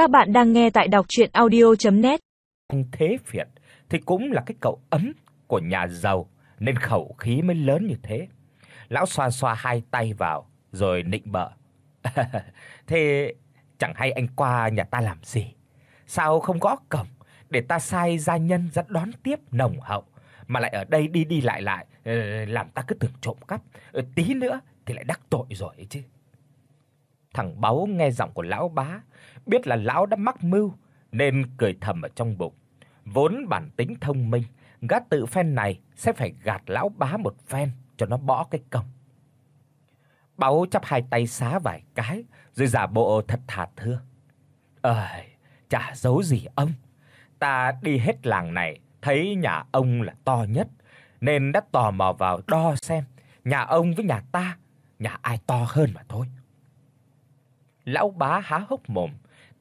Các bạn đang nghe tại đọc audio net Anh Thế Việt thì cũng là cái cậu ấm của nhà giàu nên khẩu khí mới lớn như thế. Lão xoa xoa hai tay vào rồi nịnh bợ. thế chẳng hay anh qua nhà ta làm gì? Sao không gõ cổng để ta sai gia nhân ra đón tiếp nồng hậu mà lại ở đây đi đi lại lại ờ, làm ta cứ tưởng trộm cắp, ờ, tí nữa thì lại đắc tội rồi ấy chứ. Thằng Báu nghe giọng của lão bá, biết là lão đã mắc mưu nên cười thầm ở trong bụng. Vốn bản tính thông minh, gã tự phen này sẽ phải gạt lão bá một phen cho nó bỏ cái công. Báu chắp hai tay xá vài cái rồi giả bộ thật thà thưa. "Ơi, chả giấu gì ông, ta đi hết làng này thấy nhà ông là to nhất nên đã tò mò vào đo xem nhà ông với nhà ta, nhà ai to hơn mà thôi." Lão bá há hốc mồm,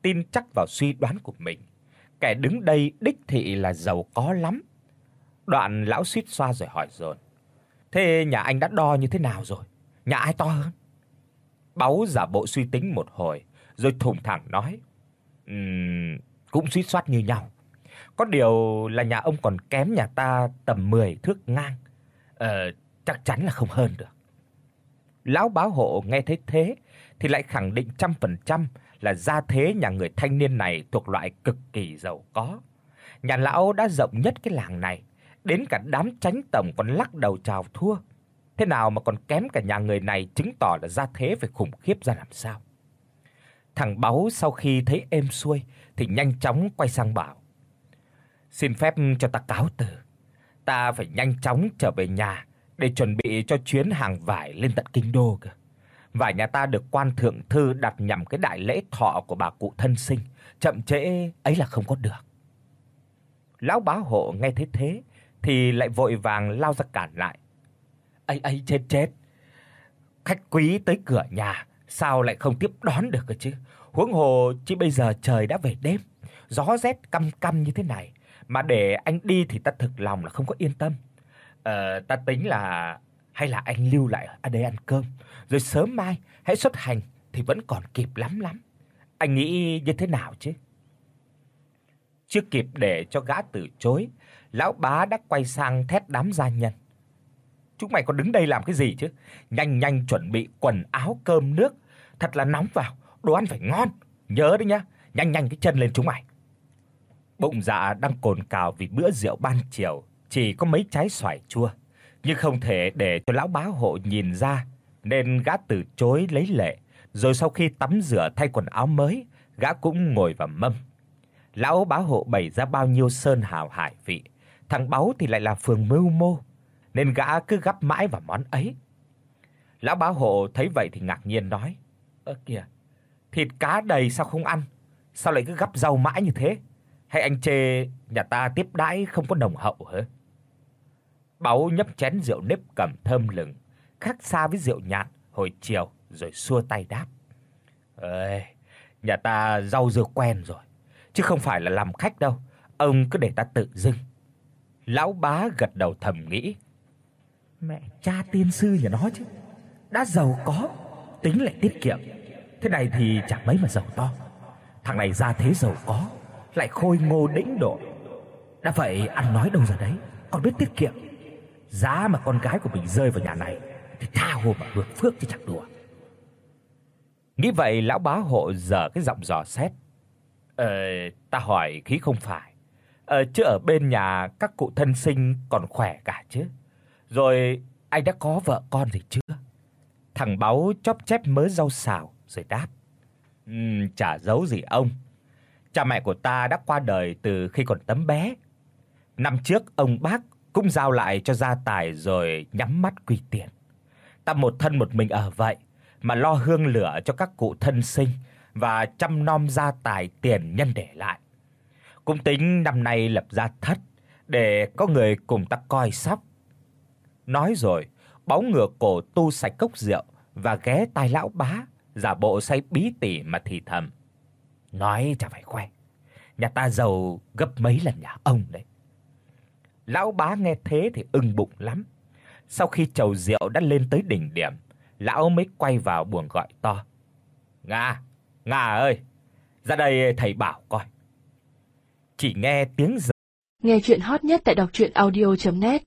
tin chắc vào suy đoán của mình. Kẻ đứng đây đích thị là giàu có lắm. Đoạn lão suýt xoa rồi hỏi dồn. Thế nhà anh đã đo như thế nào rồi? Nhà ai to hơn? Báu giả bộ suy tính một hồi, rồi thùng thẳng nói: "Ừm, cũng suýt soát như nhau. Có điều là nhà ông còn kém nhà ta tầm 10 thước ngang. Ờ, chắc chắn là không hơn được." Lão báo hộ nghe thấy thế thì lại khẳng định trăm phần trăm là gia thế nhà người thanh niên này thuộc loại cực kỳ giàu có. Nhà lão đã rộng nhất cái làng này, đến cả đám tránh tổng còn lắc đầu chào thua. Thế nào mà còn kém cả nhà người này chứng tỏ là gia thế phải khủng khiếp ra làm sao. Thằng Báu sau khi thấy êm xuôi thì nhanh chóng quay sang bảo: "Xin phép cho ta cáo từ. Ta phải nhanh chóng trở về nhà để chuẩn bị cho chuyến hàng vải lên tận kinh đô cơ." và nhà ta được quan thượng thư đặt nhằm cái đại lễ thọ của bà cụ thân sinh, chậm trễ ấy là không có được. Lão bá hộ nghe thấy thế thì lại vội vàng lao ra cản lại. "Ấy ấy chết chết. Khách quý tới cửa nhà, sao lại không tiếp đón được cơ chứ? Huống hồ chỉ bây giờ trời đã về đêm, gió rét căm căm như thế này, mà để anh đi thì ta thực lòng là không có yên tâm. Ờ ta tính là hay là anh lưu lại ở đây ăn cơm, rồi sớm mai hãy xuất hành thì vẫn còn kịp lắm lắm. Anh nghĩ như thế nào chứ?" Chưa kịp để cho gã từ chối, lão bá đã quay sang thét đám gia nhân. "Chúng mày còn đứng đây làm cái gì chứ? Nhanh nhanh chuẩn bị quần áo cơm nước, thật là nóng vào, đồ ăn phải ngon, nhớ đấy nhá, nhanh nhanh cái chân lên chúng mày." Bụng dạ đang cồn cào vì bữa rượu ban chiều, chỉ có mấy trái xoài chua nhưng không thể để cho lão bá hộ nhìn ra, nên gã từ chối lấy lệ, rồi sau khi tắm rửa thay quần áo mới, gã cũng ngồi vào mâm. Lão bá hộ bày ra bao nhiêu sơn hào hải vị, thằng báu thì lại là phường mưu mô, nên gã cứ gắp mãi vào món ấy. Lão bá hộ thấy vậy thì ngạc nhiên nói: "Ơ kìa, thịt cá đầy sao không ăn, sao lại cứ gắp rau mãi như thế? Hay anh chê nhà ta tiếp đãi không có nồng hậu hả?" Báu nhấp chén rượu nếp cầm thơm lừng, khác xa với rượu nhạt hồi chiều rồi xua tay đáp. "Ơi, nhà ta rau dưa quen rồi, chứ không phải là làm khách đâu, ông cứ để ta tự dưng." Lão bá gật đầu thầm nghĩ, mẹ cha tiên sư nhà nó chứ, đã giàu có, tính lại tiết kiệm, thế này thì chẳng mấy mà giàu to. Thằng này ra thế giàu có, lại khôi ngô đĩnh độ. Đã vậy ăn nói đâu ra đấy, còn biết tiết kiệm giá mà con gái của mình rơi vào nhà này thì tha hồ mà hưởng phước chứ chẳng đùa. Nghĩ vậy lão bá hộ giở cái giọng dò xét. Ờ, ta hỏi khí không phải. Ờ chứ ở bên nhà các cụ thân sinh còn khỏe cả chứ. Rồi anh đã có vợ con gì chưa? Thằng báo chóp chép mớ rau xào rồi đáp. Ừm, chả giấu gì ông. Cha mẹ của ta đã qua đời từ khi còn tấm bé. Năm trước ông bác cũng giao lại cho gia tài rồi nhắm mắt quy tiền. Ta một thân một mình ở vậy mà lo hương lửa cho các cụ thân sinh và chăm nom gia tài tiền nhân để lại. Cũng tính năm nay lập gia thất để có người cùng ta coi sóc. Nói rồi, bóng ngửa cổ tu sạch cốc rượu và ghé tai lão bá, giả bộ say bí tỉ mà thì thầm. Nói chả phải khoe. Nhà ta giàu gấp mấy lần nhà ông đấy. Lão bá nghe thế thì ưng bụng lắm. Sau khi chầu rượu đã lên tới đỉnh điểm, lão mới quay vào buồng gọi to. "Nga, Nga ơi, Ra đây thầy bảo coi. Chỉ nghe tiếng giờ. Nghe truyện hot nhất tại doctruyenaudio.net